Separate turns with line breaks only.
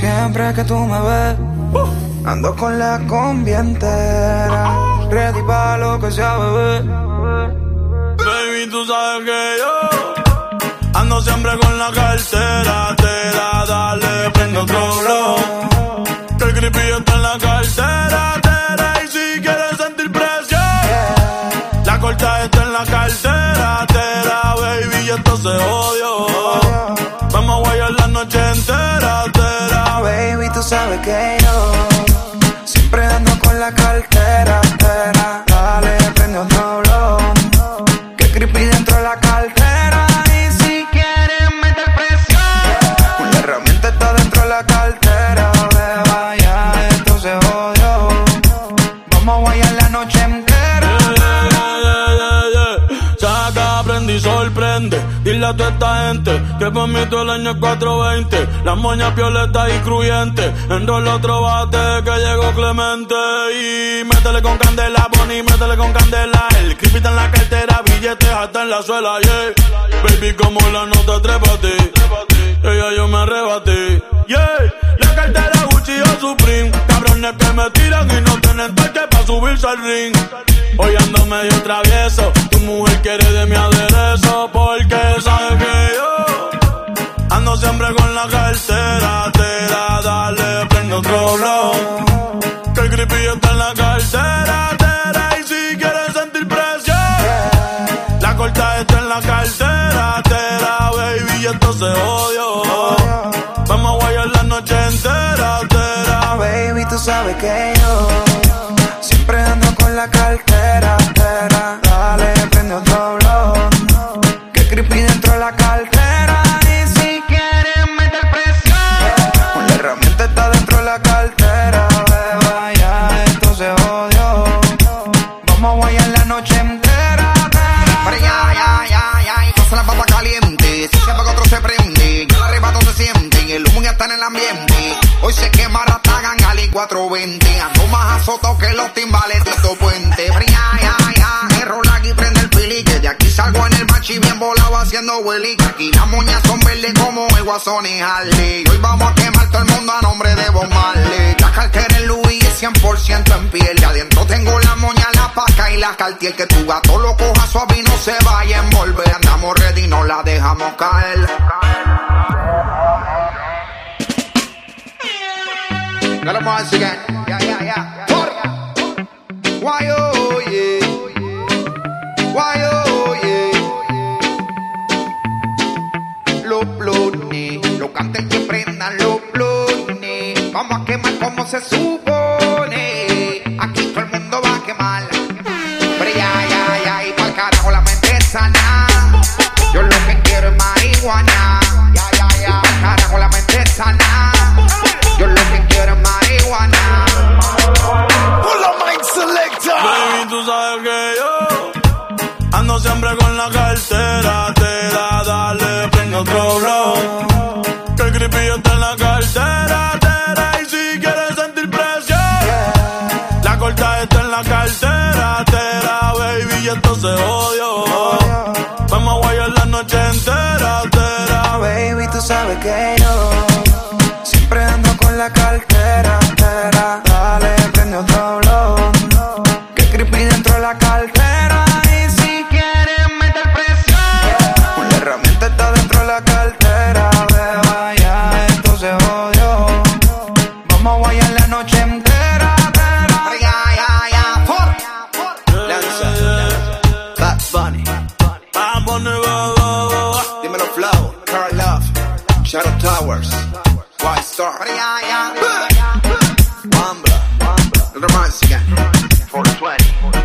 Siempre que tú me ves, ando con la combi entera. Ready para lo que sea, bebé.
Baby, tú sabes que yo ando siempre con la cartera. Te da, dale, prendo otro blow. Que el creepy está en la cartera.
Que yo siempre ando con la cartera. Tera. Dale, prende otro blon. Que creepy dentro de la cartera. Y si quieres meter presión, una herramienta está dentro de la cartera. Beba, ya esto se jodió. Vamos a guayar la noche entera.
Dile a toda esta gente que por mí todo el año es 420. Las moñas violetas y cruyentes. Enrola otro bate que llegó Clemente. Y métele con candela, Bonnie, métele con candela. El creepy en la cartera, billetes hasta en la suela, yeah. Baby, como la nota, trépate. Ella yo me arrebaté, yeah. La cartera Gucci o Supreme. Cabrones que me tiran y no tienen toque para subirse al ring. Hoy ando medio travieso. Tu mujer quiere de mi Porque sabe que yo ando siempre con la cartera. Te da, dale, prende otro blow. Que el creepy está en la cartera. Tera, y si quieres sentir presión, la corta está en la cartera. Tera, baby, y esto se odio. Vamos a guayar la noche entera. Tera,
Baby, tú sabes que yo
Hoy se quema Ratagan Ali 420. Ando más azotado que los timbales Tito Puente. Pero ya, ya, ya, error aquí prende el pili. Que de aquí salgo en el machi bien volado haciendo willy. Que aquí las moñas son verdes como el guasón y Harley. Hoy vamos a quemar todo el mundo a nombre de Bob Marley. La cartera en Louis es 100% en piel. Y adentro tengo la moña, la paca y la cartier. Que tu gato lo coja suave y no se vaya a envolver. Andamos ready, no la dejamos caer. Let 'em once again. Yeah, yeah, yeah. Why, oh, yeah. Why, oh, yeah. Los blones, los canten que prendan los blones. Vamos a quemar como se supone. Aquí todo el mundo va a quemar. Pero ya, ya, ya, y pa'l carajo la mente sana. Yo lo que quiero es marihuana. Ya, ya, ya. Y pa'l carajo la mente sana. Marihuana.
Baby, tú sabes que yo ando siempre con la cartera. Te da, dale, prende otro blow. Que el creepy está en la cartera. Tera, y si quieres sentir presión, la corta está en la cartera. Tera, baby, y esto se odio. Vamos a guayar la noche entera. Tera,
Baby, tú sabes que yo siempre ando con la cartera.
flowers. White star. Mamba. Little once again. 420.